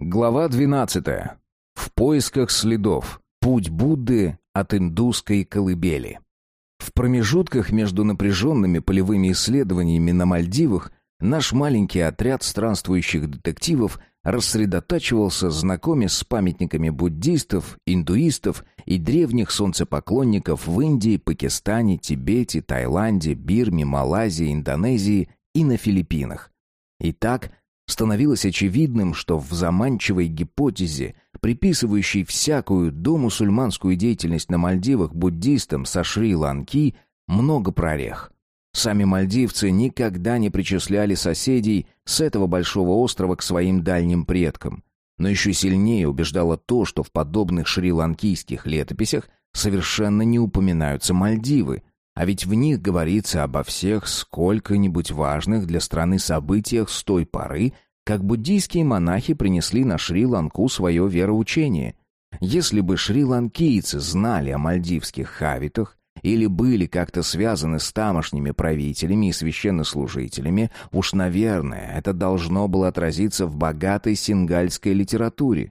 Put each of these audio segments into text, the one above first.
Глава 12. В поисках следов. Путь Будды от индусской колыбели. В промежутках между напряженными полевыми исследованиями на Мальдивах наш маленький отряд странствующих детективов рассредотачивался, знакомясь с памятниками буддистов, индуистов и древних солнцепоклонников в Индии, Пакистане, Тибете, Таиланде, Бирме, Малайзии, Индонезии и на Филиппинах. Итак, становилось очевидным, что в заманчивой гипотезе, приписывающей всякую домусульманскую деятельность на Мальдивах буддистам со Шри-Ланки, много прорех – Сами мальдивцы никогда не причисляли соседей с этого большого острова к своим дальним предкам. Но еще сильнее убеждало то, что в подобных шри-ланкийских летописях совершенно не упоминаются Мальдивы, а ведь в них говорится обо всех сколько-нибудь важных для страны событиях с той поры, как буддийские монахи принесли на Шри-Ланку свое вероучение. Если бы шри-ланкийцы знали о мальдивских хавитах, или были как-то связаны с тамошними правителями и священнослужителями, уж, наверное, это должно было отразиться в богатой сингальской литературе.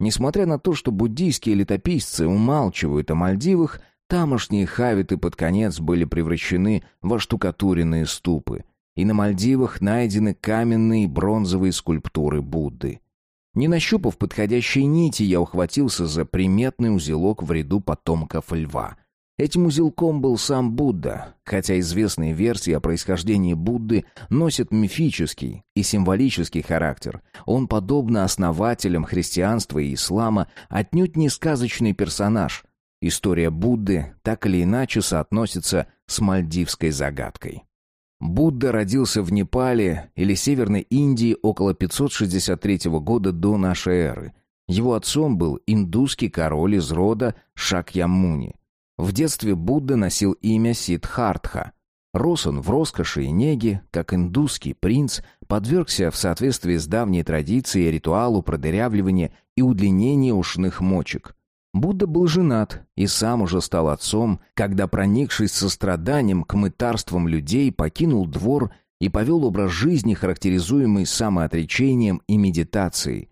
Несмотря на то, что буддийские летописцы умалчивают о Мальдивах, тамошние хавиты под конец были превращены во штукатуренные ступы, и на Мальдивах найдены каменные и бронзовые скульптуры Будды. Не нащупав подходящей нити, я ухватился за приметный узелок в ряду потомков льва — Этим узелком был сам Будда, хотя известные версии о происхождении Будды носят мифический и символический характер. Он, подобно основателям христианства и ислама, отнюдь не сказочный персонаж. История Будды так или иначе соотносится с мальдивской загадкой. Будда родился в Непале или Северной Индии около 563 года до нашей эры. Его отцом был индусский король из рода Шакьямуни. В детстве Будда носил имя Сиддхартха. Рос он в роскоши и неге, как индусский принц, подвергся в соответствии с давней традицией ритуалу продырявливания и удлинения ушных мочек. Будда был женат и сам уже стал отцом, когда, проникшись состраданием к мытарствам людей, покинул двор и повел образ жизни, характеризуемый самоотречением и медитацией.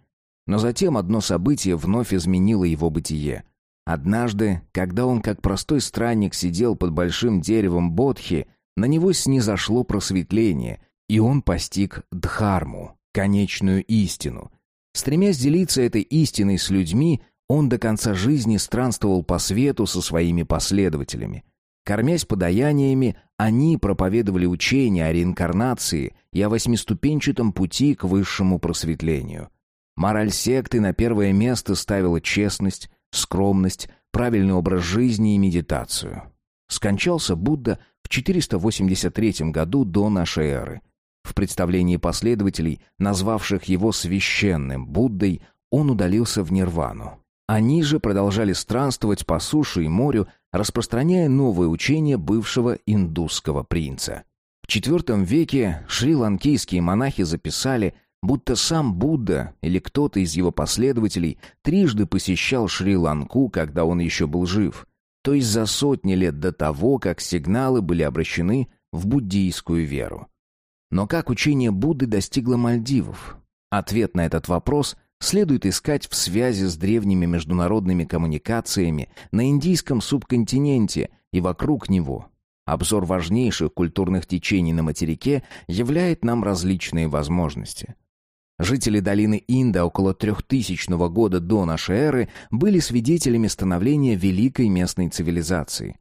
Но затем одно событие вновь изменило его бытие – Однажды, когда он как простой странник сидел под большим деревом Бодхи, на него снизошло просветление, и он постиг Дхарму, конечную истину. Стремясь делиться этой истиной с людьми, он до конца жизни странствовал по свету со своими последователями. Кормясь подаяниями, они проповедовали учение о реинкарнации и о восьмиступенчатом пути к высшему просветлению. Мораль секты на первое место ставила честность, скромность, правильный образ жизни и медитацию. Скончался Будда в 483 году до нашей эры. В представлении последователей, назвавших его священным Буддой, он удалился в нирвану. Они же продолжали странствовать по суше и морю, распространяя новое учение бывшего индусского принца. В IV веке шри-ланкийские монахи записали – будто сам Будда или кто-то из его последователей трижды посещал Шри-Ланку, когда он еще был жив, то есть за сотни лет до того, как сигналы были обращены в буддийскую веру. Но как учение Будды достигло Мальдивов? Ответ на этот вопрос следует искать в связи с древними международными коммуникациями на индийском субконтиненте и вокруг него. Обзор важнейших культурных течений на материке являет нам различные возможности – Жители долины Инда около 3000 года до нашей эры были свидетелями становления великой местной цивилизации.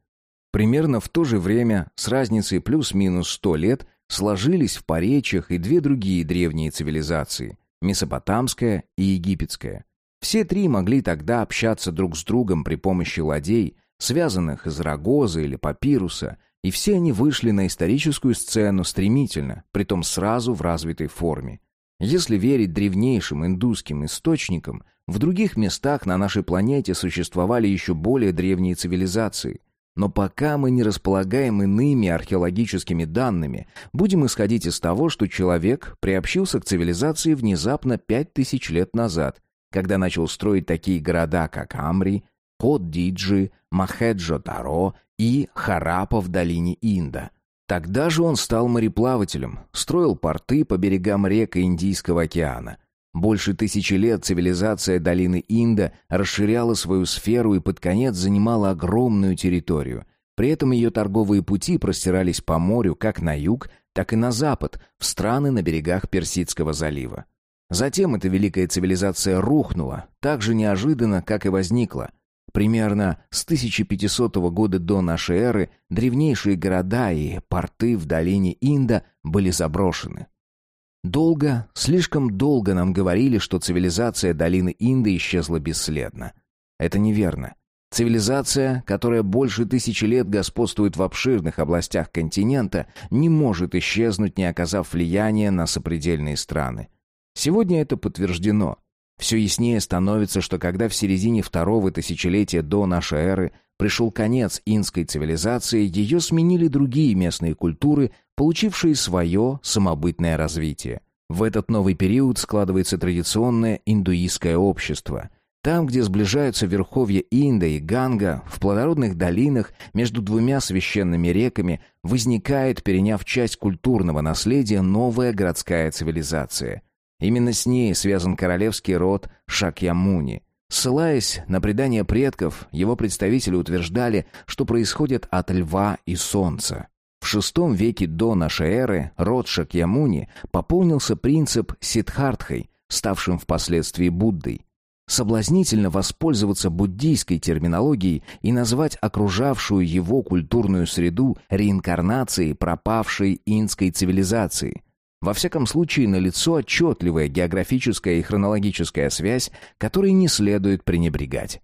Примерно в то же время, с разницей плюс-минус 100 лет, сложились в поречьях и две другие древние цивилизации – Месопотамская и Египетская. Все три могли тогда общаться друг с другом при помощи ладей, связанных из рогоза или папируса, и все они вышли на историческую сцену стремительно, притом сразу в развитой форме. Если верить древнейшим индусским источникам, в других местах на нашей планете существовали еще более древние цивилизации. Но пока мы не располагаем иными археологическими данными, будем исходить из того, что человек приобщился к цивилизации внезапно пять тысяч лет назад, когда начал строить такие города, как Амри, Кот-Диджи, Махеджо-Таро и Харапа в долине Инда. Тогда же он стал мореплавателем, строил порты по берегам рек Индийского океана. Больше тысячи лет цивилизация долины Инда расширяла свою сферу и под конец занимала огромную территорию. При этом ее торговые пути простирались по морю как на юг, так и на запад, в страны на берегах Персидского залива. Затем эта великая цивилизация рухнула, так же неожиданно, как и возникла. Примерно с 1500 года до нашей эры древнейшие города и порты в долине Инда были заброшены. Долго, слишком долго нам говорили, что цивилизация долины Инда исчезла бесследно. Это неверно. Цивилизация, которая больше тысячи лет господствует в обширных областях континента, не может исчезнуть, не оказав влияния на сопредельные страны. Сегодня это подтверждено. Все яснее становится, что когда в середине второго тысячелетия до нашей эры пришел конец инской цивилизации, ее сменили другие местные культуры, получившие свое самобытное развитие. В этот новый период складывается традиционное индуистское общество. Там, где сближаются верховья Инда и Ганга, в плодородных долинах между двумя священными реками возникает, переняв часть культурного наследия, новая городская цивилизация. Именно с ней связан королевский род Шакьямуни. Ссылаясь на предания предков, его представители утверждали, что происходит от льва и солнца. В VI веке до нашей эры род Шакьямуни пополнился принцип Сиддхартхой, ставшим впоследствии Буддой. Соблазнительно воспользоваться буддийской терминологией и назвать окружавшую его культурную среду реинкарнацией пропавшей инской цивилизации. Во всяком случае, налицо отчетливая географическая и хронологическая связь, которой не следует пренебрегать.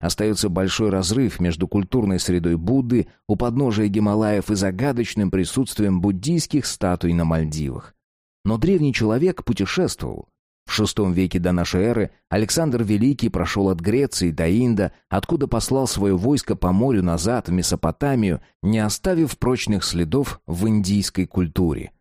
Остается большой разрыв между культурной средой Будды у подножия Гималаев и загадочным присутствием буддийских статуй на Мальдивах. Но древний человек путешествовал. В VI веке до нашей эры Александр Великий прошел от Греции до Инда, откуда послал свое войско по морю назад в Месопотамию, не оставив прочных следов в индийской культуре.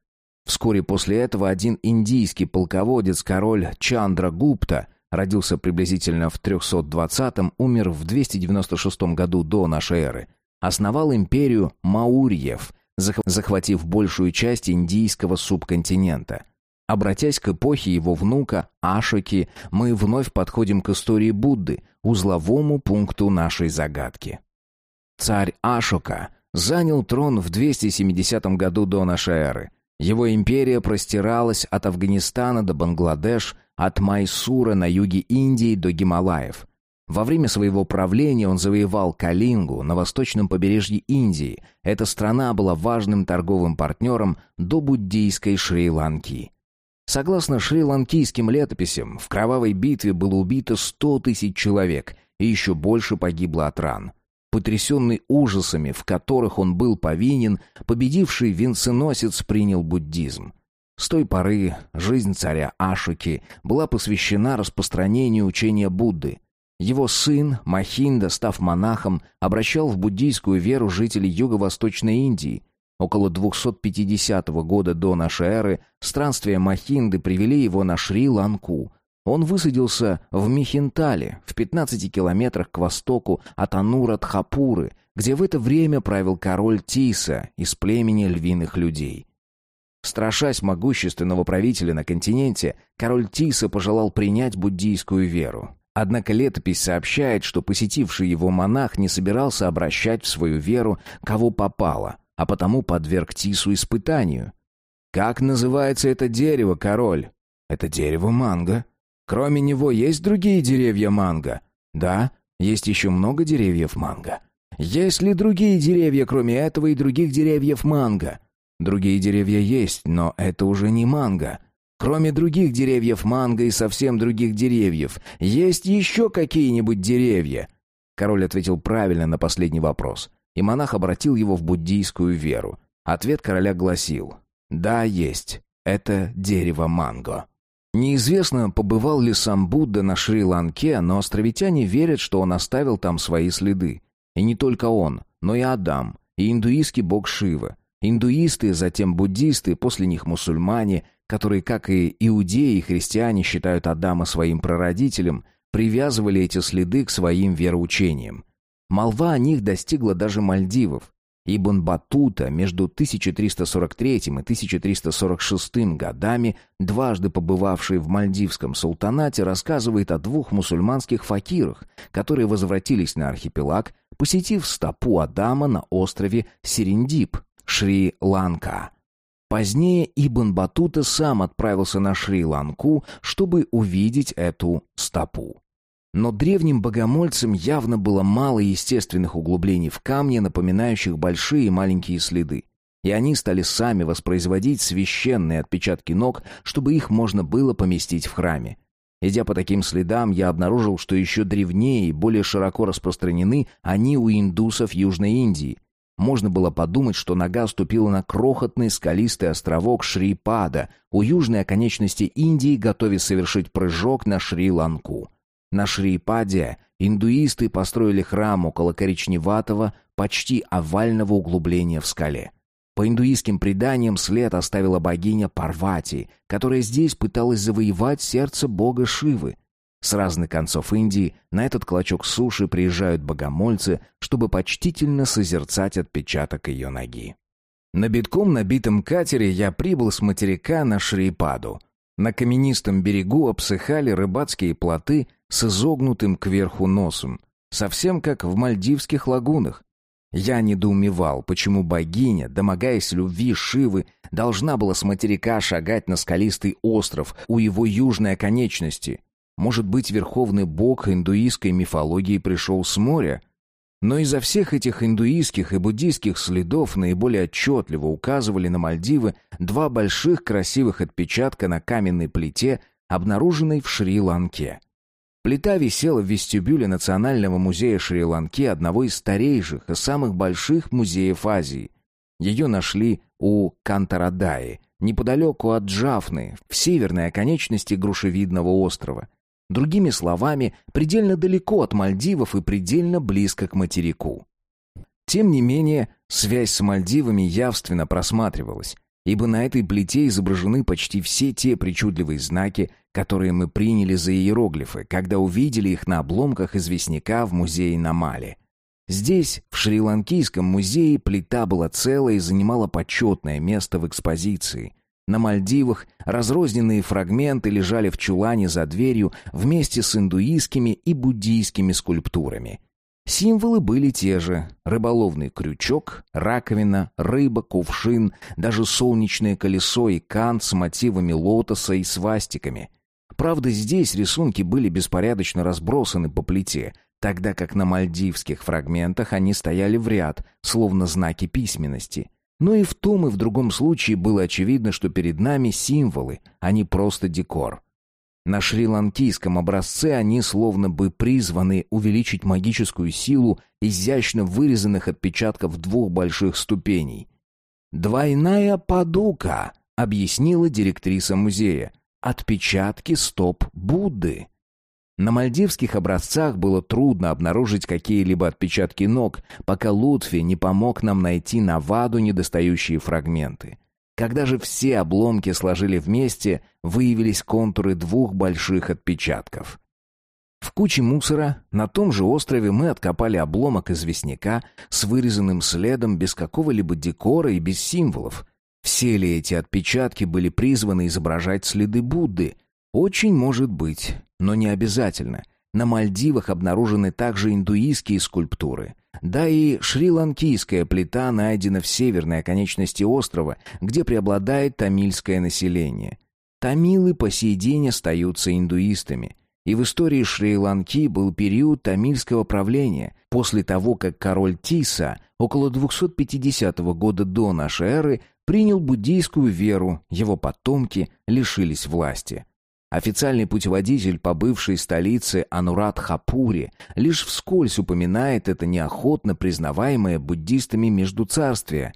Вскоре после этого один индийский полководец, король Чандра Гупта, родился приблизительно в 320-м, умер в 296 году до нашей эры, основал империю Маурьев, захватив большую часть индийского субконтинента. Обратясь к эпохе его внука Ашоки, мы вновь подходим к истории Будды, узловому пункту нашей загадки. Царь Ашока занял трон в 270 году до нашей эры – его империя простиралась от Афганистана до Бангладеш, от Майсура на юге Индии до Гималаев. Во время своего правления он завоевал Калингу на восточном побережье Индии. Эта страна была важным торговым партнером до буддийской Шри-Ланки. Согласно шри-ланкийским летописям, в кровавой битве было убито 100 тысяч человек и еще больше погибло от ран. Потрясенный ужасами, в которых он был повинен, победивший венценосец принял буддизм. С той поры жизнь царя Ашики была посвящена распространению учения Будды. Его сын Махинда, став монахом, обращал в буддийскую веру жителей юго-восточной Индии. Около 250 года до нашей эры странствия Махинды привели его на Шри-Ланку – он высадился в Михинтале, в 15 километрах к востоку от Анура-Тхапуры, где в это время правил король Тиса из племени львиных людей. Страшась могущественного правителя на континенте, король Тиса пожелал принять буддийскую веру. Однако летопись сообщает, что посетивший его монах не собирался обращать в свою веру кого попало, а потому подверг Тису испытанию. «Как называется это дерево, король?» «Это дерево манго», Кроме него есть другие деревья манго? Да, есть еще много деревьев манго. Есть ли другие деревья, кроме этого и других деревьев манго? Другие деревья есть, но это уже не манго. Кроме других деревьев манго и совсем других деревьев, есть еще какие-нибудь деревья? Король ответил правильно на последний вопрос, и монах обратил его в буддийскую веру. Ответ короля гласил: "Да, есть. Это дерево манго". Неизвестно, побывал ли сам Будда на Шри-Ланке, но островитяне верят, что он оставил там свои следы. И не только он, но и Адам, и индуистский бог Шива. Индуисты, затем буддисты, после них мусульмане, которые, как и иудеи и христиане, считают Адама своим прародителем, привязывали эти следы к своим вероучениям. Молва о них достигла даже Мальдивов. Ибн Батута между 1343 и 1346 годами, дважды побывавший в Мальдивском султанате, рассказывает о двух мусульманских факирах, которые возвратились на архипелаг, посетив стопу Адама на острове Серендип, Шри-Ланка. Позднее Ибн Батута сам отправился на Шри-Ланку, чтобы увидеть эту стопу. Но древним богомольцам явно было мало естественных углублений в камне, напоминающих большие и маленькие следы. И они стали сами воспроизводить священные отпечатки ног, чтобы их можно было поместить в храме. Идя по таким следам, я обнаружил, что еще древнее и более широко распространены они у индусов Южной Индии. Можно было подумать, что нога ступила на крохотный скалистый островок Шри-Пада у южной оконечности Индии, готовясь совершить прыжок на Шри-Ланку. На Шри-Паде индуисты построили храм около коричневатого, почти овального углубления в скале. По индуистским преданиям след оставила богиня Парвати, которая здесь пыталась завоевать сердце бога Шивы. С разных концов Индии на этот клочок суши приезжают богомольцы, чтобы почтительно созерцать отпечаток ее ноги. На битком набитом катере я прибыл с материка на Шрипаду. На каменистом берегу обсыхали рыбацкие плоты с изогнутым кверху носом, совсем как в мальдивских лагунах. Я недоумевал, почему богиня, домогаясь любви Шивы, должна была с материка шагать на скалистый остров у его южной оконечности. Может быть, верховный бог индуистской мифологии пришел с моря? Но изо всех этих индуистских и буддийских следов наиболее отчетливо указывали на Мальдивы два больших красивых отпечатка на каменной плите, обнаруженной в Шри-Ланке. Плита висела в вестибюле Национального музея Шри-Ланки, одного из старейших и самых больших музеев Азии. Ее нашли у Кантарадаи, неподалеку от Джафны, в северной оконечности грушевидного острова. Другими словами, предельно далеко от Мальдивов и предельно близко к материку. Тем не менее, связь с Мальдивами явственно просматривалась, ибо на этой плите изображены почти все те причудливые знаки, которые мы приняли за иероглифы, когда увидели их на обломках известняка в музее на Мале. Здесь, в Шри-Ланкийском музее, плита была целая и занимала почетное место в экспозиции. На Мальдивах разрозненные фрагменты лежали в чулане за дверью вместе с индуистскими и буддийскими скульптурами – Символы были те же. Рыболовный крючок, раковина, рыба, кувшин, даже солнечное колесо и кант с мотивами лотоса и свастиками. Правда, здесь рисунки были беспорядочно разбросаны по плите, тогда как на мальдивских фрагментах они стояли в ряд, словно знаки письменности. Но и в том и в другом случае было очевидно, что перед нами символы, а не просто декор. На шри-ланкийском образце они словно бы призваны увеличить магическую силу изящно вырезанных отпечатков двух больших ступеней. «Двойная падука», — объяснила директриса музея. «Отпечатки стоп Будды». На мальдивских образцах было трудно обнаружить какие-либо отпечатки ног, пока Лутфи не помог нам найти на ваду недостающие фрагменты. Когда же все обломки сложили вместе, выявились контуры двух больших отпечатков. В куче мусора на том же острове мы откопали обломок известняка с вырезанным следом без какого-либо декора и без символов. Все ли эти отпечатки были призваны изображать следы Будды? Очень может быть, но не обязательно. На Мальдивах обнаружены также индуистские скульптуры. Да и шри-ланкийская плита найдена в северной оконечности острова, где преобладает тамильское население. Тамилы по сей день остаются индуистами. И в истории Шри-Ланки был период тамильского правления, после того, как король Тиса около 250 года до нашей эры принял буддийскую веру, его потомки лишились власти. Официальный путеводитель по бывшей столице Анурат-Хапуре лишь вскользь упоминает это неохотно признаваемое буддистами междуцарствие.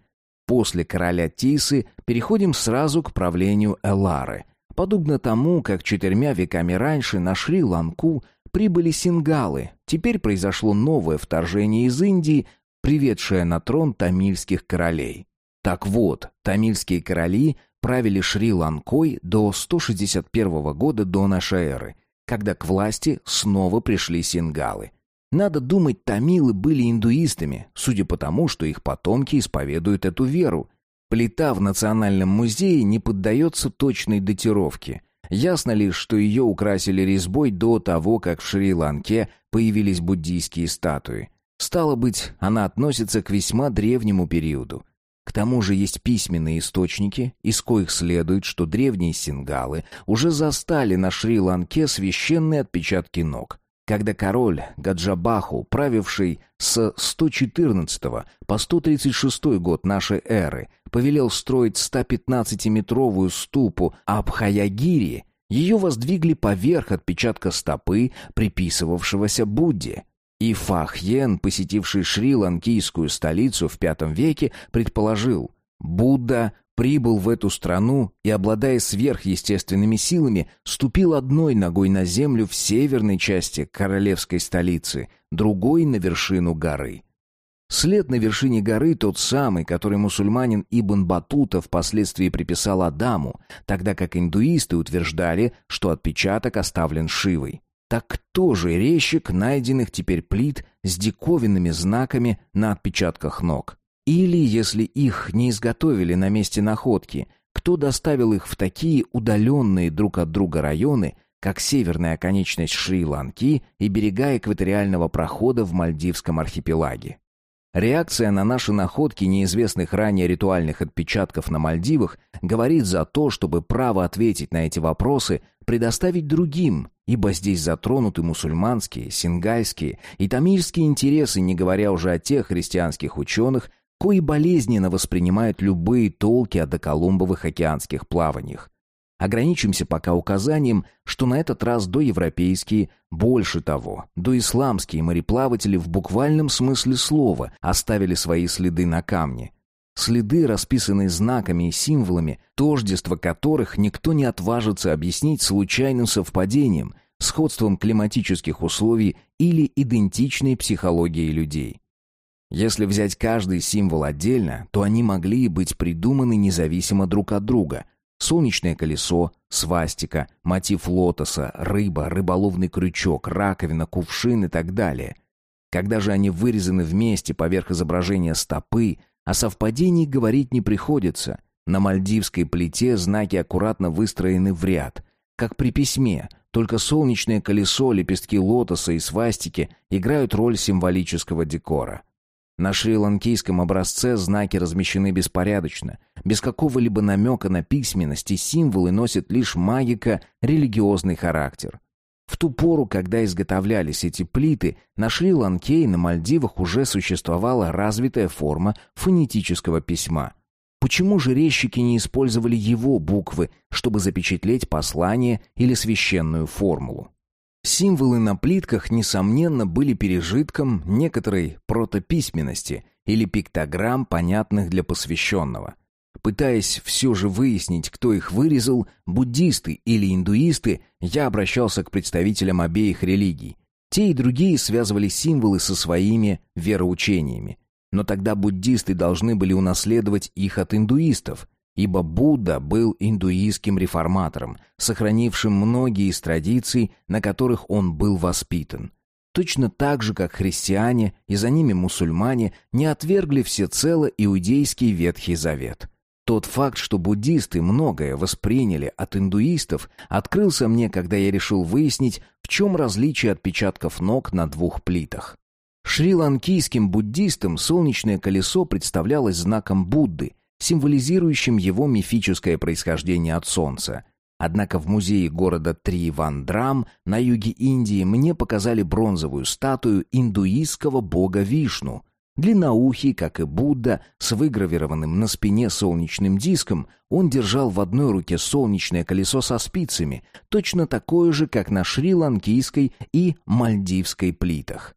После короля Тисы переходим сразу к правлению Элары. Подобно тому, как четырьмя веками раньше на Шри-Ланку прибыли сингалы, теперь произошло новое вторжение из Индии, приведшее на трон тамильских королей. Так вот, тамильские короли правили Шри-Ланкой до 161 года до нашей эры, когда к власти снова пришли сингалы. Надо думать, тамилы были индуистами, судя по тому, что их потомки исповедуют эту веру. Плита в Национальном музее не поддается точной датировке. Ясно лишь, что ее украсили резьбой до того, как в Шри-Ланке появились буддийские статуи. Стало быть, она относится к весьма древнему периоду. К тому же есть письменные источники, из коих следует, что древние сингалы уже застали на Шри-Ланке священные отпечатки ног. Когда король Гаджабаху, правивший с 114 по 136 год нашей эры, повелел строить 115-метровую ступу Абхаягири, ее воздвигли поверх отпечатка стопы, приписывавшегося Будде. И Фахьен, посетивший Шри-Ланкийскую столицу в V веке, предположил, Будда прибыл в эту страну и, обладая сверхъестественными силами, ступил одной ногой на землю в северной части королевской столицы, другой на вершину горы. След на вершине горы тот самый, который мусульманин Ибн Батута впоследствии приписал Адаму, тогда как индуисты утверждали, что отпечаток оставлен Шивой. Так кто же резчик найденных теперь плит с диковинными знаками на отпечатках ног? Или, если их не изготовили на месте находки, кто доставил их в такие удаленные друг от друга районы, как северная оконечность Шри-Ланки и берега экваториального прохода в Мальдивском архипелаге? Реакция на наши находки неизвестных ранее ритуальных отпечатков на Мальдивах говорит за то, чтобы право ответить на эти вопросы предоставить другим, ибо здесь затронуты мусульманские, сингайские и тамильские интересы, не говоря уже о тех христианских ученых, кои болезненно воспринимают любые толки о доколумбовых океанских плаваниях. Ограничимся пока указанием, что на этот раз доевропейские, больше того, доисламские мореплаватели в буквальном смысле слова оставили свои следы на камне. Следы, расписанные знаками и символами, тождество которых никто не отважится объяснить случайным совпадением, сходством климатических условий или идентичной психологией людей. Если взять каждый символ отдельно, то они могли быть придуманы независимо друг от друга – Солнечное колесо, свастика, мотив лотоса, рыба, рыболовный крючок, раковина, кувшин и так далее. Когда же они вырезаны вместе поверх изображения стопы, о совпадении говорить не приходится. На мальдивской плите знаки аккуратно выстроены в ряд, как при письме, только солнечное колесо, лепестки лотоса и свастики играют роль символического декора. На шри-ланкийском образце знаки размещены беспорядочно, без какого-либо намека на письменность, и символы носят лишь магико-религиозный характер. В ту пору, когда изготовлялись эти плиты, на Шри-Ланке и на Мальдивах уже существовала развитая форма фонетического письма. Почему же резчики не использовали его буквы, чтобы запечатлеть послание или священную формулу? Символы на плитках, несомненно, были пережитком некоторой протописьменности или пиктограмм, понятных для посвященного. Пытаясь все же выяснить, кто их вырезал, буддисты или индуисты, я обращался к представителям обеих религий. Те и другие связывали символы со своими вероучениями. Но тогда буддисты должны были унаследовать их от индуистов, ибо Будда был индуистским реформатором, сохранившим многие из традиций, на которых он был воспитан. Точно так же, как христиане и за ними мусульмане не отвергли всецело иудейский Ветхий Завет. Тот факт, что буддисты многое восприняли от индуистов, открылся мне, когда я решил выяснить, в чем различие отпечатков ног на двух плитах. Шри-ланкийским буддистам солнечное колесо представлялось знаком Будды, символизирующим его мифическое происхождение от Солнца. Однако в музее города Тривандрам на юге Индии мне показали бронзовую статую индуистского бога Вишну. Длинноухий, как и Будда, с выгравированным на спине солнечным диском, он держал в одной руке солнечное колесо со спицами, точно такое же, как на шри-ланкийской и мальдивской плитах.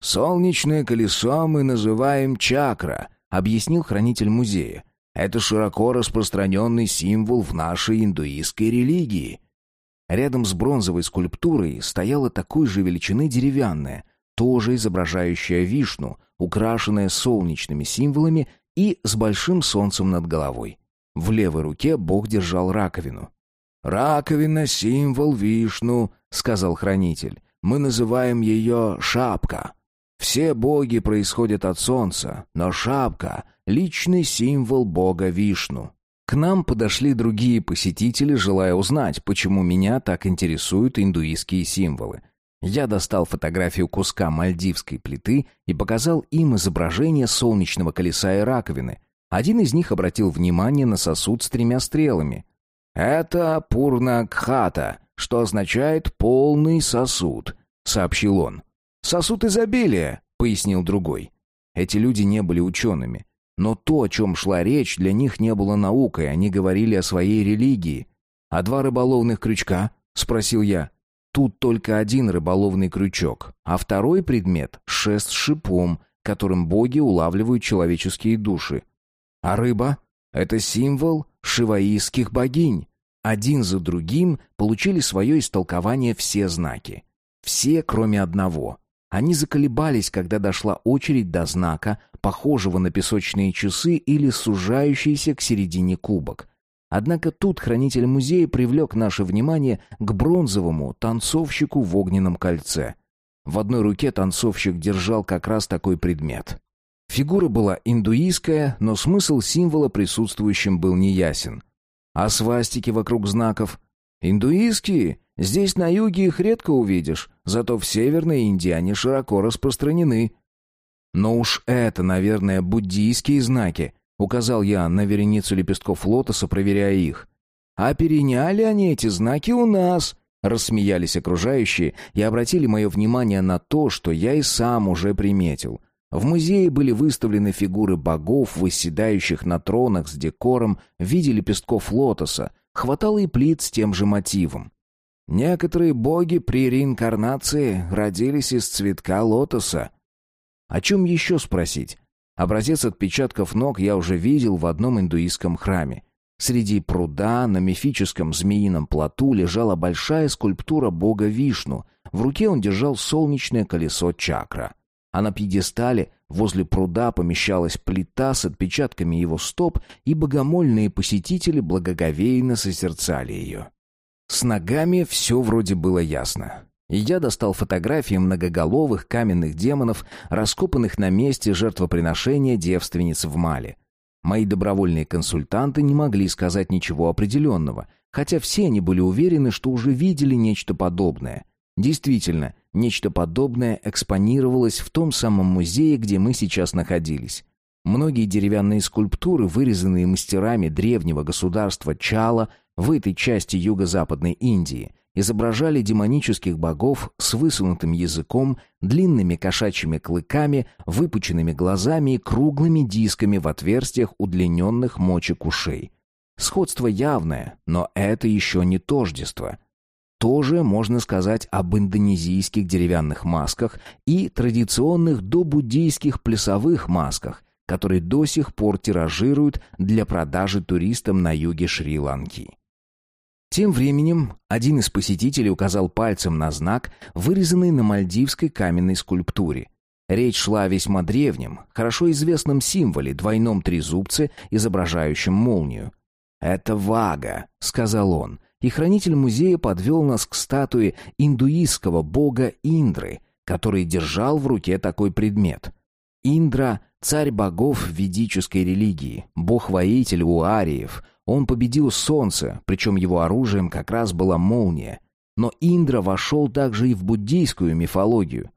«Солнечное колесо мы называем чакра», объяснил хранитель музея. Это широко распространенный символ в нашей индуистской религии. Рядом с бронзовой скульптурой стояла такой же величины деревянная, тоже изображающая вишну, украшенная солнечными символами и с большим солнцем над головой. В левой руке бог держал раковину. «Раковина — символ вишну», — сказал хранитель. Мы называем ее шапка. Все боги происходят от солнца, но шапка — личный символ бога Вишну. К нам подошли другие посетители, желая узнать, почему меня так интересуют индуистские символы. Я достал фотографию куска мальдивской плиты и показал им изображение солнечного колеса и раковины. Один из них обратил внимание на сосуд с тремя стрелами. «Это Пурна-Кхата, что означает «полный сосуд», — сообщил он. «Сосуд изобилия», — пояснил другой. Эти люди не были учеными. Но то, о чем шла речь, для них не было наукой, они говорили о своей религии. «А два рыболовных крючка?» — спросил я. Тут только один рыболовный крючок, а второй предмет — шест с шипом, которым боги улавливают человеческие души. А рыба — это символ шиваистских богинь. Один за другим получили свое истолкование все знаки. Все, кроме одного. Они заколебались, когда дошла очередь до знака, похожего на песочные часы или сужающийся к середине кубок. Однако тут хранитель музея привлек наше внимание к бронзовому танцовщику в огненном кольце. В одной руке танцовщик держал как раз такой предмет. Фигура была индуистская, но смысл символа присутствующим был неясен. А свастики вокруг знаков? Индуистские? Здесь на юге их редко увидишь, зато в Северной Индии они широко распространены. Но уж это, наверное, буддийские знаки, Указал я на вереницу лепестков лотоса, проверяя их. «А переняли они эти знаки у нас!» Рассмеялись окружающие и обратили мое внимание на то, что я и сам уже приметил. В музее были выставлены фигуры богов, восседающих на тронах с декором в виде лепестков лотоса, хватало и плит с тем же мотивом. Некоторые боги при реинкарнации родились из цветка лотоса. О чем еще спросить? Образец отпечатков ног я уже видел в одном индуистском храме. Среди пруда на мифическом змеином плоту лежала большая скульптура бога Вишну. В руке он держал солнечное колесо чакра. А на пьедестале возле пруда помещалась плита с отпечатками его стоп, и богомольные посетители благоговейно созерцали ее. С ногами все вроде было ясно. И я достал фотографии многоголовых каменных демонов, раскопанных на месте жертвоприношения девственниц в Мале. Мои добровольные консультанты не могли сказать ничего определенного, хотя все они были уверены, что уже видели нечто подобное. Действительно, нечто подобное экспонировалось в том самом музее, где мы сейчас находились. Многие деревянные скульптуры, вырезанные мастерами древнего государства Чала в этой части юго-западной Индии – изображали демонических богов с высунутым языком, длинными кошачьими клыками, выпученными глазами и круглыми дисками в отверстиях удлиненных мочек ушей. Сходство явное, но это еще не тождество. Тоже можно сказать об индонезийских деревянных масках и традиционных добуддийских плясовых масках, которые до сих пор тиражируют для продажи туристам на юге Шри-Ланки. Тем временем один из посетителей указал пальцем на знак, вырезанный на мальдивской каменной скульптуре. Речь шла о весьма древнем, хорошо известном символе, двойном трезубце, изображающем молнию. «Это вага», — сказал он, и хранитель музея подвел нас к статуе индуистского бога Индры, который держал в руке такой предмет. Индра — царь богов ведической религии, бог-воитель у ариев — он победил солнце, причем его оружием как раз была молния. Но Индра вошел также и в буддийскую мифологию.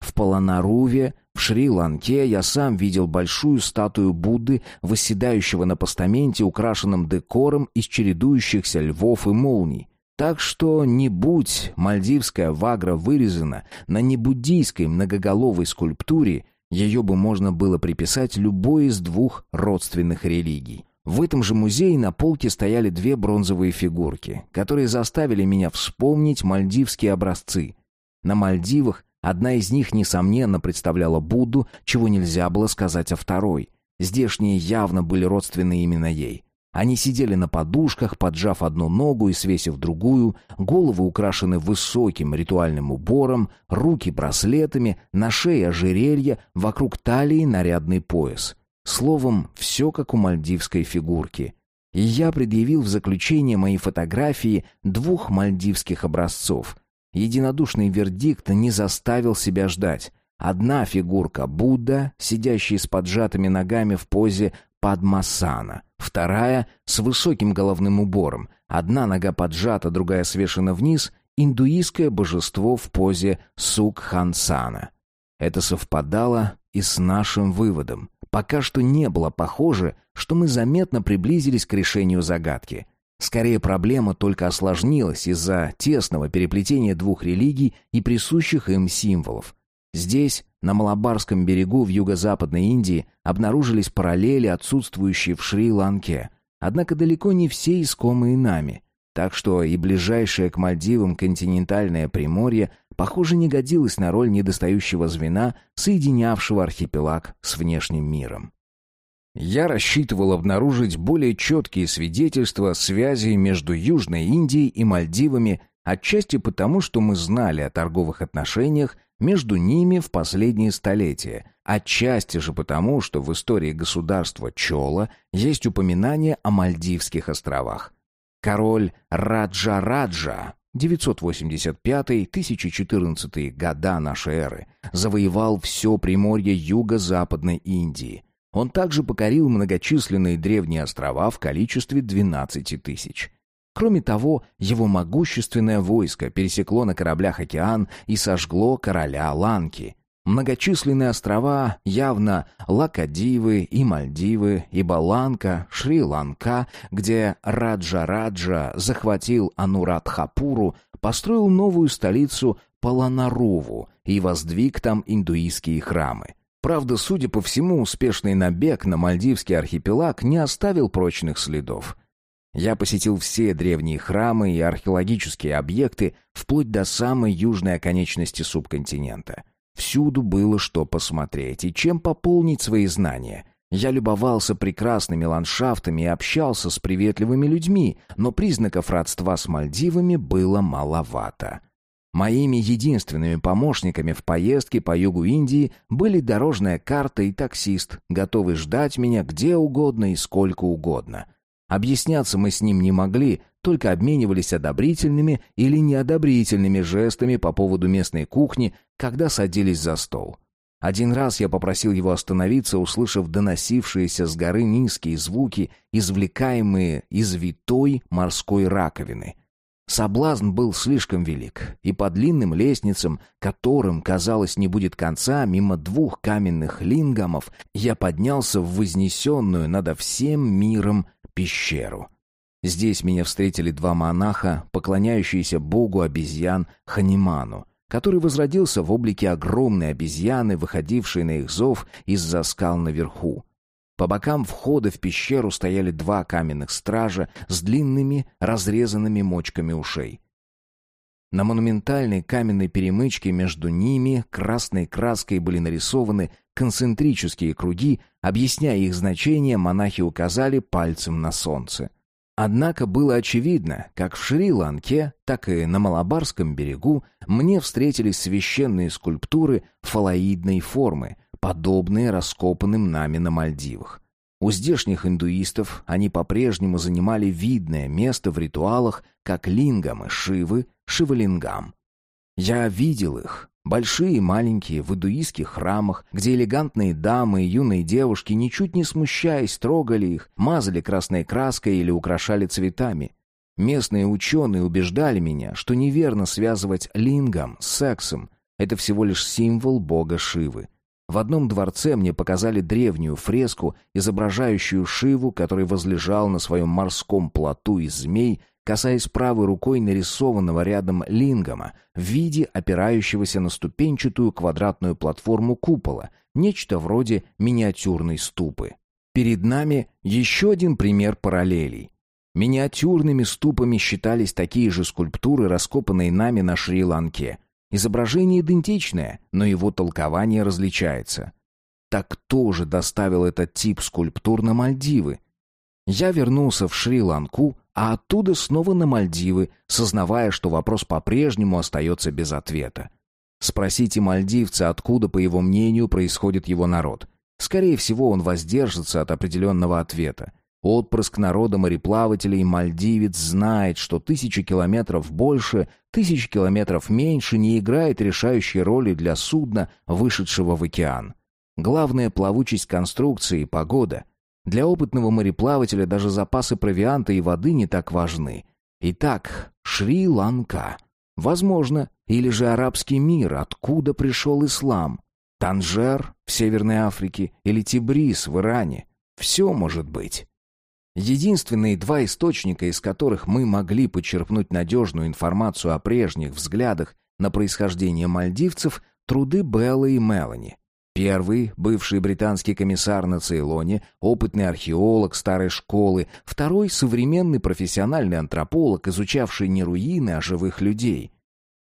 В Паланаруве, в Шри-Ланке я сам видел большую статую Будды, восседающего на постаменте, украшенном декором из чередующихся львов и молний. Так что не будь мальдивская вагра вырезана на небуддийской многоголовой скульптуре, ее бы можно было приписать любой из двух родственных религий. В этом же музее на полке стояли две бронзовые фигурки, которые заставили меня вспомнить мальдивские образцы. На Мальдивах одна из них, несомненно, представляла Будду, чего нельзя было сказать о второй. Здешние явно были родственны именно ей. Они сидели на подушках, поджав одну ногу и свесив другую, головы украшены высоким ритуальным убором, руки браслетами, на шее ожерелье, вокруг талии нарядный пояс. Словом, все как у мальдивской фигурки. И я предъявил в заключение мои фотографии двух мальдивских образцов. Единодушный вердикт не заставил себя ждать. Одна фигурка Будда, сидящий с поджатыми ногами в позе падмасана, вторая с высоким головным убором, одна нога поджата, другая свешена вниз, индуистское божество в позе сукхансана. Это совпадало и с нашим выводом. Пока что не было похоже, что мы заметно приблизились к решению загадки. Скорее, проблема только осложнилась из-за тесного переплетения двух религий и присущих им символов. Здесь, на Малабарском берегу в юго-западной Индии, обнаружились параллели, отсутствующие в Шри-Ланке. Однако далеко не все искомые нами. Так что и ближайшее к Мальдивам континентальное Приморье, похоже, не годилось на роль недостающего звена, соединявшего архипелаг с внешним миром. Я рассчитывал обнаружить более четкие свидетельства связи между Южной Индией и Мальдивами, отчасти потому, что мы знали о торговых отношениях между ними в последние столетия, отчасти же потому, что в истории государства Чола есть упоминание о Мальдивских островах. Король Раджа-Раджа 985-1014 года нашей эры завоевал все приморье юго-западной Индии. Он также покорил многочисленные древние острова в количестве 12 тысяч. Кроме того, его могущественное войско пересекло на кораблях океан и сожгло короля Ланки. Многочисленные острова, явно Лакадивы и Мальдивы, и Баланка, Шри-Ланка, где Раджа-Раджа захватил Анурадхапуру, построил новую столицу Паланаруву и воздвиг там индуистские храмы. Правда, судя по всему, успешный набег на Мальдивский архипелаг не оставил прочных следов. Я посетил все древние храмы и археологические объекты, вплоть до самой южной оконечности субконтинента — Всюду было что посмотреть и чем пополнить свои знания. Я любовался прекрасными ландшафтами и общался с приветливыми людьми, но признаков родства с Мальдивами было маловато. Моими единственными помощниками в поездке по югу Индии были дорожная карта и таксист, готовый ждать меня где угодно и сколько угодно. Объясняться мы с ним не могли, только обменивались одобрительными или неодобрительными жестами по поводу местной кухни, когда садились за стол. Один раз я попросил его остановиться, услышав доносившиеся с горы низкие звуки, извлекаемые из витой морской раковины. Соблазн был слишком велик, и по длинным лестницам, которым, казалось, не будет конца, мимо двух каменных лингамов, я поднялся в вознесенную над всем миром пещеру. Здесь меня встретили два монаха, поклоняющиеся богу обезьян Ханиману, который возродился в облике огромной обезьяны, выходившей на их зов из-за скал наверху. По бокам входа в пещеру стояли два каменных стража с длинными, разрезанными мочками ушей. На монументальной каменной перемычке между ними красной краской были нарисованы концентрические круги, объясняя их значение, монахи указали пальцем на солнце. Однако было очевидно, как в Шри-Ланке, так и на Малабарском берегу мне встретились священные скульптуры фалоидной формы, подобные раскопанным нами на Мальдивах. У здешних индуистов они по-прежнему занимали видное место в ритуалах, как лингамы Шивы, Шивалингам. Я видел их, Большие и маленькие, в индуистских храмах, где элегантные дамы и юные девушки, ничуть не смущаясь, трогали их, мазали красной краской или украшали цветами. Местные ученые убеждали меня, что неверно связывать лингам с сексом. Это всего лишь символ бога Шивы. В одном дворце мне показали древнюю фреску, изображающую Шиву, который возлежал на своем морском плоту из змей касаясь правой рукой нарисованного рядом лингама в виде опирающегося на ступенчатую квадратную платформу купола, нечто вроде миниатюрной ступы. Перед нами еще один пример параллелей. Миниатюрными ступами считались такие же скульптуры, раскопанные нами на Шри-Ланке. Изображение идентичное, но его толкование различается. Так кто же доставил этот тип скульптур на Мальдивы? Я вернулся в Шри-Ланку, а оттуда снова на Мальдивы, сознавая, что вопрос по-прежнему остается без ответа. Спросите мальдивца, откуда, по его мнению, происходит его народ. Скорее всего, он воздержится от определенного ответа. Отпрыск народа мореплавателей мальдивец знает, что тысячи километров больше, тысячи километров меньше не играет решающей роли для судна, вышедшего в океан. Главная плавучесть конструкции погода. Для опытного мореплавателя даже запасы провианта и воды не так важны. Итак, Шри-Ланка. Возможно, или же арабский мир, откуда пришел ислам. Танжер в Северной Африке или Тибрис в Иране. Все может быть. Единственные два источника, из которых мы могли почерпнуть надежную информацию о прежних взглядах на происхождение мальдивцев, труды Белла и Мелани. Первый, бывший британский комиссар на Цейлоне, опытный археолог старой школы, второй, современный профессиональный антрополог, изучавший не руины, а живых людей.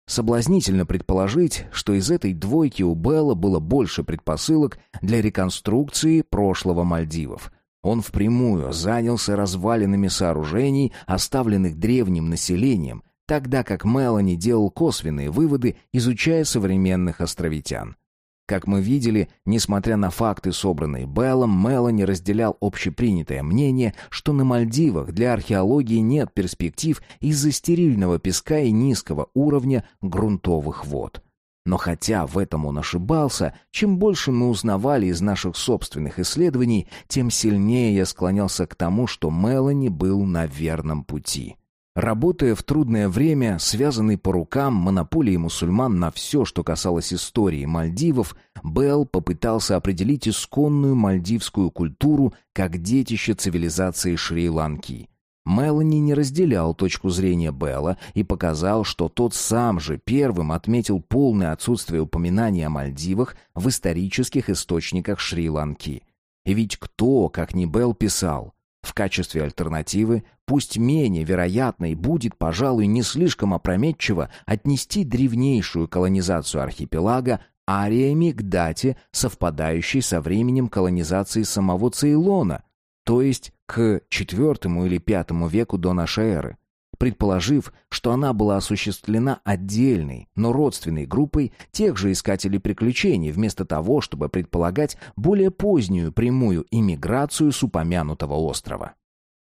Соблазнительно предположить, что из этой двойки у Белла было больше предпосылок для реконструкции прошлого Мальдивов – он впрямую занялся развалинами сооружений, оставленных древним населением, тогда как Мелани делал косвенные выводы, изучая современных островитян. Как мы видели, несмотря на факты, собранные Беллом, Мелани разделял общепринятое мнение, что на Мальдивах для археологии нет перспектив из-за стерильного песка и низкого уровня грунтовых вод. Но хотя в этом он ошибался, чем больше мы узнавали из наших собственных исследований, тем сильнее я склонялся к тому, что Мелани был на верном пути. Работая в трудное время, связанный по рукам монополией мусульман на все, что касалось истории Мальдивов, Белл попытался определить исконную мальдивскую культуру как детище цивилизации Шри-Ланки – Мелани не разделял точку зрения Белла и показал, что тот сам же первым отметил полное отсутствие упоминания о Мальдивах в исторических источниках Шри-Ланки. И ведь кто, как не Белл, писал, в качестве альтернативы, пусть менее вероятной будет, пожалуй, не слишком опрометчиво отнести древнейшую колонизацию архипелага ариями к дате, совпадающей со временем колонизации самого Цейлона – то есть к IV или V веку до нашей эры, предположив, что она была осуществлена отдельной, но родственной группой тех же искателей приключений, вместо того, чтобы предполагать более позднюю прямую иммиграцию с упомянутого острова.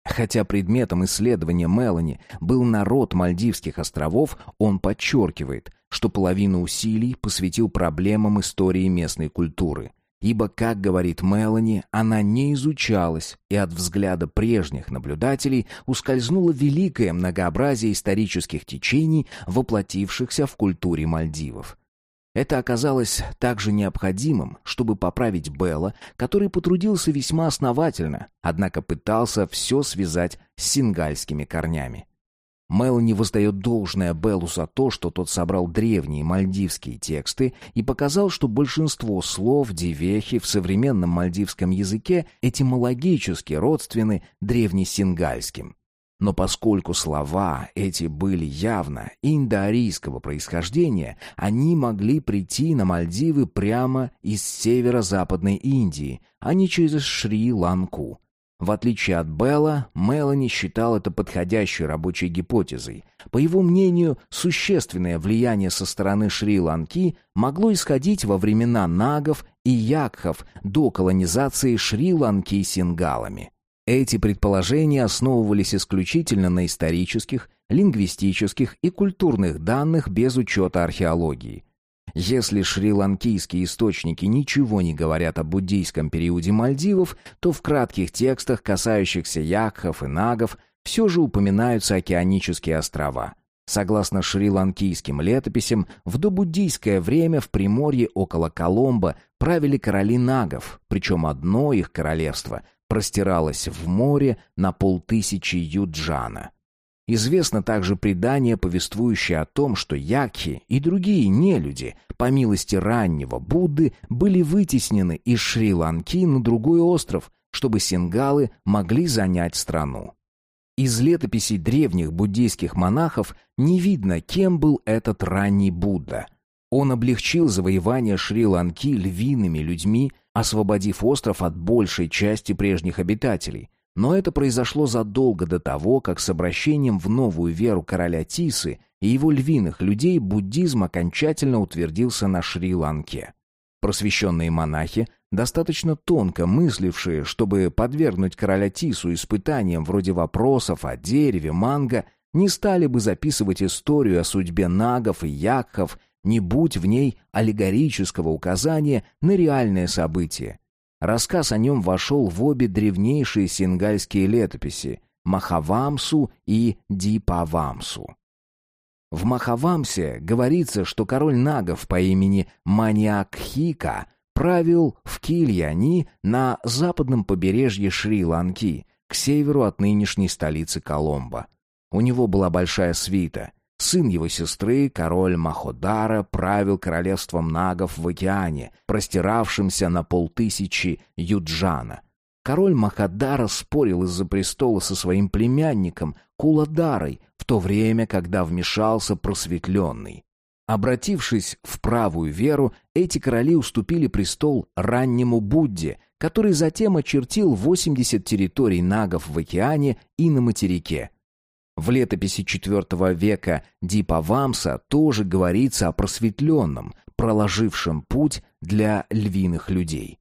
Хотя предметом исследования Мелани был народ Мальдивских островов, он подчеркивает, что половину усилий посвятил проблемам истории местной культуры – ибо, как говорит Мелани, она не изучалась, и от взгляда прежних наблюдателей ускользнуло великое многообразие исторических течений, воплотившихся в культуре Мальдивов. Это оказалось также необходимым, чтобы поправить Белла, который потрудился весьма основательно, однако пытался все связать с сингальскими корнями. Мелани воздает должное Беллу за то, что тот собрал древние мальдивские тексты и показал, что большинство слов девехи в современном мальдивском языке этимологически родственны древнесингальским. Но поскольку слова эти были явно индоарийского происхождения, они могли прийти на Мальдивы прямо из северо-западной Индии, а не через Шри-Ланку. В отличие от Белла, Мелани считал это подходящей рабочей гипотезой. По его мнению, существенное влияние со стороны Шри-Ланки могло исходить во времена нагов и якхов до колонизации Шри-Ланки сингалами. Эти предположения основывались исключительно на исторических, лингвистических и культурных данных без учета археологии – если шри-ланкийские источники ничего не говорят о буддийском периоде Мальдивов, то в кратких текстах, касающихся якхов и нагов, все же упоминаются океанические острова. Согласно шри-ланкийским летописям, в добуддийское время в Приморье около Коломбо правили короли нагов, причем одно их королевство простиралось в море на полтысячи юджана. Известно также предание, повествующее о том, что якхи и другие нелюди, по милости раннего Будды, были вытеснены из Шри-Ланки на другой остров, чтобы сингалы могли занять страну. Из летописей древних буддийских монахов не видно, кем был этот ранний Будда. Он облегчил завоевание Шри-Ланки львиными людьми, освободив остров от большей части прежних обитателей – но это произошло задолго до того, как с обращением в новую веру короля Тисы и его львиных людей буддизм окончательно утвердился на Шри-Ланке. Просвещенные монахи, достаточно тонко мыслившие, чтобы подвергнуть короля Тису испытаниям вроде вопросов о дереве, манго, не стали бы записывать историю о судьбе нагов и якхов, не будь в ней аллегорического указания на реальное событие. Рассказ о нем вошел в обе древнейшие сингальские летописи Махавамсу и Дипавамсу. В Махавамсе говорится, что король нагов по имени Маниакхика правил в Кильяни на западном побережье Шри-Ланки, к северу от нынешней столицы Коломбо. У него была большая свита. Сын его сестры, король Маходара, правил королевством нагов в океане, простиравшимся на полтысячи юджана — Король Махадара спорил из-за престола со своим племянником Куладарой в то время, когда вмешался просветленный. Обратившись в правую веру, эти короли уступили престол раннему Будде, который затем очертил 80 территорий нагов в океане и на материке. В летописи IV века Дипавамса тоже говорится о просветленном, проложившем путь для львиных людей.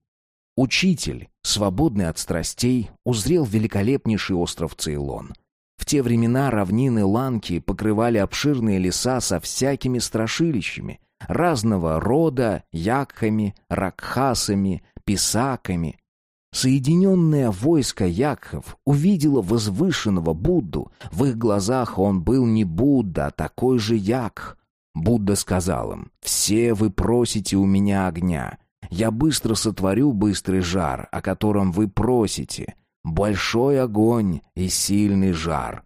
Учитель, свободный от страстей, узрел великолепнейший остров Цейлон. В те времена равнины Ланки покрывали обширные леса со всякими страшилищами, разного рода якхами, ракхасами, писаками. Соединенное войско якхов увидело возвышенного Будду. В их глазах он был не Будда, а такой же якх. Будда сказал им, «Все вы просите у меня огня, я быстро сотворю быстрый жар, о котором вы просите. Большой огонь и сильный жар.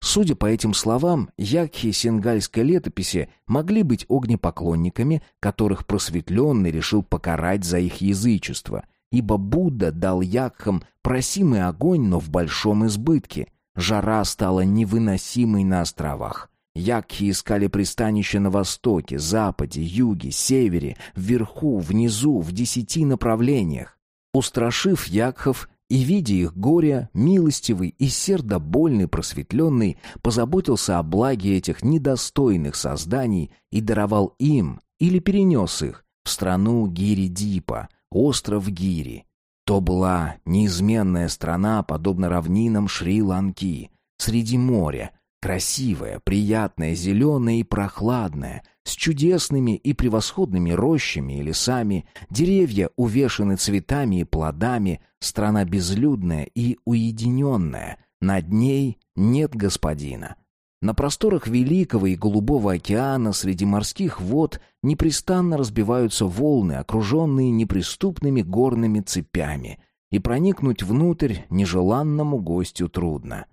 Судя по этим словам, якхи сингальской летописи могли быть огнепоклонниками, которых просветленный решил покарать за их язычество, ибо Будда дал якхам просимый огонь, но в большом избытке. Жара стала невыносимой на островах. Якхи искали пристанище на востоке, западе, юге, севере, вверху, внизу, в десяти направлениях. Устрашив якхов и видя их горе, милостивый и сердобольный просветленный позаботился о благе этих недостойных созданий и даровал им или перенес их в страну Гири-Дипа, остров Гири. То была неизменная страна, подобно равнинам Шри-Ланки, среди моря, Красивая, приятная, зеленая и прохладная, с чудесными и превосходными рощами и лесами, деревья увешаны цветами и плодами, страна безлюдная и уединенная, над ней нет господина. На просторах Великого и Голубого океана среди морских вод непрестанно разбиваются волны, окруженные неприступными горными цепями, и проникнуть внутрь нежеланному гостю трудно.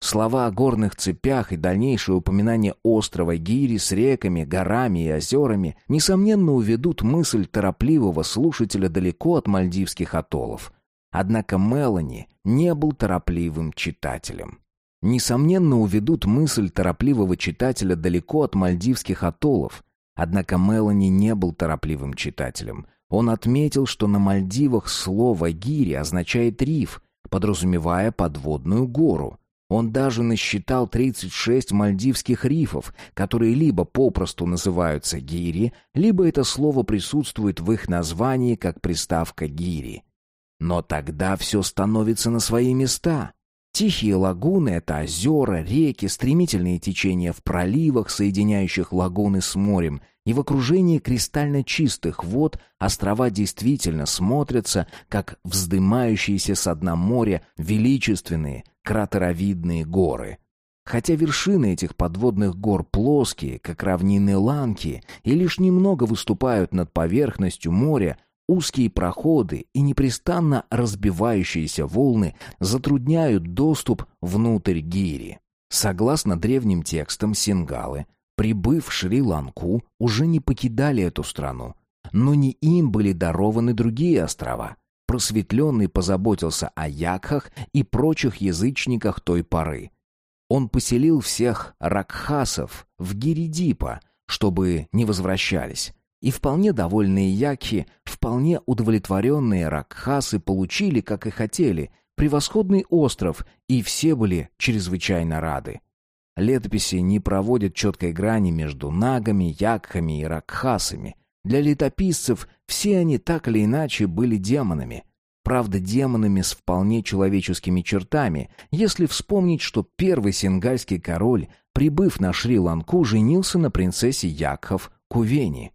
Слова о горных цепях и дальнейшее упоминание острова Гири с реками, горами и озерами несомненно уведут мысль торопливого слушателя далеко от мальдивских атоллов. Однако Мелани не был торопливым читателем. Несомненно уведут мысль торопливого читателя далеко от мальдивских атоллов. Однако Мелани не был торопливым читателем. Он отметил, что на Мальдивах слово «гири» означает «риф», подразумевая подводную гору – он даже насчитал 36 мальдивских рифов, которые либо попросту называются гири, либо это слово присутствует в их названии как приставка гири. Но тогда все становится на свои места. Тихие лагуны — это озера, реки, стремительные течения в проливах, соединяющих лагуны с морем, и в окружении кристально чистых вод острова действительно смотрятся, как вздымающиеся со дна моря величественные, кратеровидные горы. Хотя вершины этих подводных гор плоские, как равнины Ланки, и лишь немного выступают над поверхностью моря, узкие проходы и непрестанно разбивающиеся волны затрудняют доступ внутрь гири. Согласно древним текстам сингалы, прибыв в Шри-Ланку, уже не покидали эту страну, но не им были дарованы другие острова — просветленный позаботился о якхах и прочих язычниках той поры. Он поселил всех ракхасов в Гиридипа, чтобы не возвращались. И вполне довольные якхи, вполне удовлетворенные ракхасы получили, как и хотели, превосходный остров, и все были чрезвычайно рады. Летописи не проводят четкой грани между нагами, якхами и ракхасами. Для летописцев все они так или иначе были демонами. Правда, демонами с вполне человеческими чертами, если вспомнить, что первый сингальский король, прибыв на Шри-Ланку, женился на принцессе Якхов Кувени.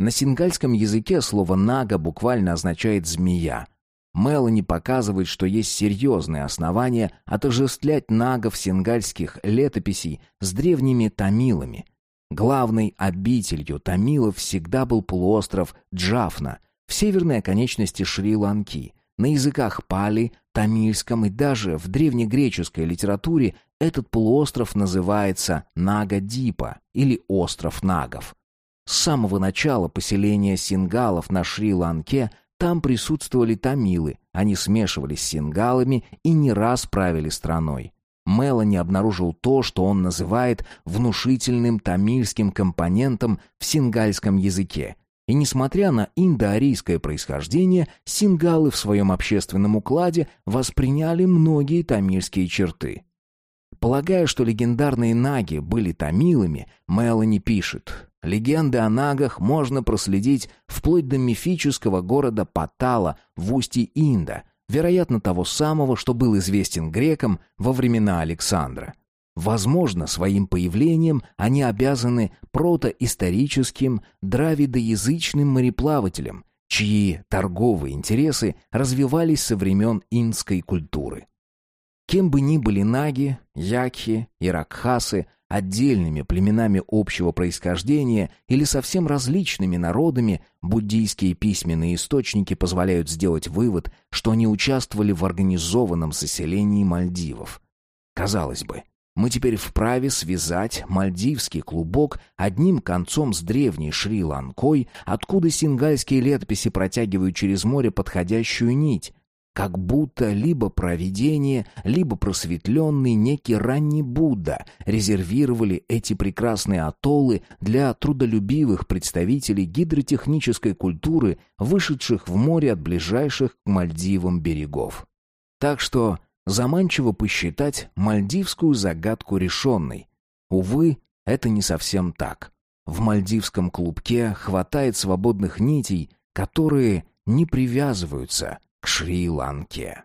На сингальском языке слово «нага» буквально означает «змея». Мелани показывает, что есть серьезные основания отождествлять нагов сингальских летописей с древними тамилами. Главной обителью тамилов всегда был полуостров Джафна в северной оконечности Шри-Ланки. На языках пали, тамильском и даже в древнегреческой литературе этот полуостров называется Нага-Дипа или остров Нагов. С самого начала поселения сингалов на Шри-Ланке там присутствовали тамилы, они смешивались с сингалами и не раз правили страной. Мелани обнаружил то, что он называет внушительным тамильским компонентом в сингальском языке. И несмотря на индоарийское происхождение, сингалы в своем общественном укладе восприняли многие тамильские черты. Полагая, что легендарные наги были тамилами, Мелани пишет Легенды о нагах можно проследить вплоть до мифического города Патала в устье Инда, вероятно, того самого, что был известен грекам во времена Александра. Возможно, своим появлением они обязаны протоисторическим дравидоязычным мореплавателям, чьи торговые интересы развивались со времен инской культуры. Кем бы ни были наги, якхи и ракхасы – отдельными племенами общего происхождения или совсем различными народами, буддийские письменные источники позволяют сделать вывод, что они участвовали в организованном заселении Мальдивов. Казалось бы, мы теперь вправе связать мальдивский клубок одним концом с древней Шри-Ланкой, откуда сингальские летописи протягивают через море подходящую нить, как будто либо провидение, либо просветленный некий ранний Будда резервировали эти прекрасные атоллы для трудолюбивых представителей гидротехнической культуры, вышедших в море от ближайших к Мальдивам берегов. Так что заманчиво посчитать мальдивскую загадку решенной. Увы, это не совсем так. В мальдивском клубке хватает свободных нитей, которые не привязываются к Шри-Ланке.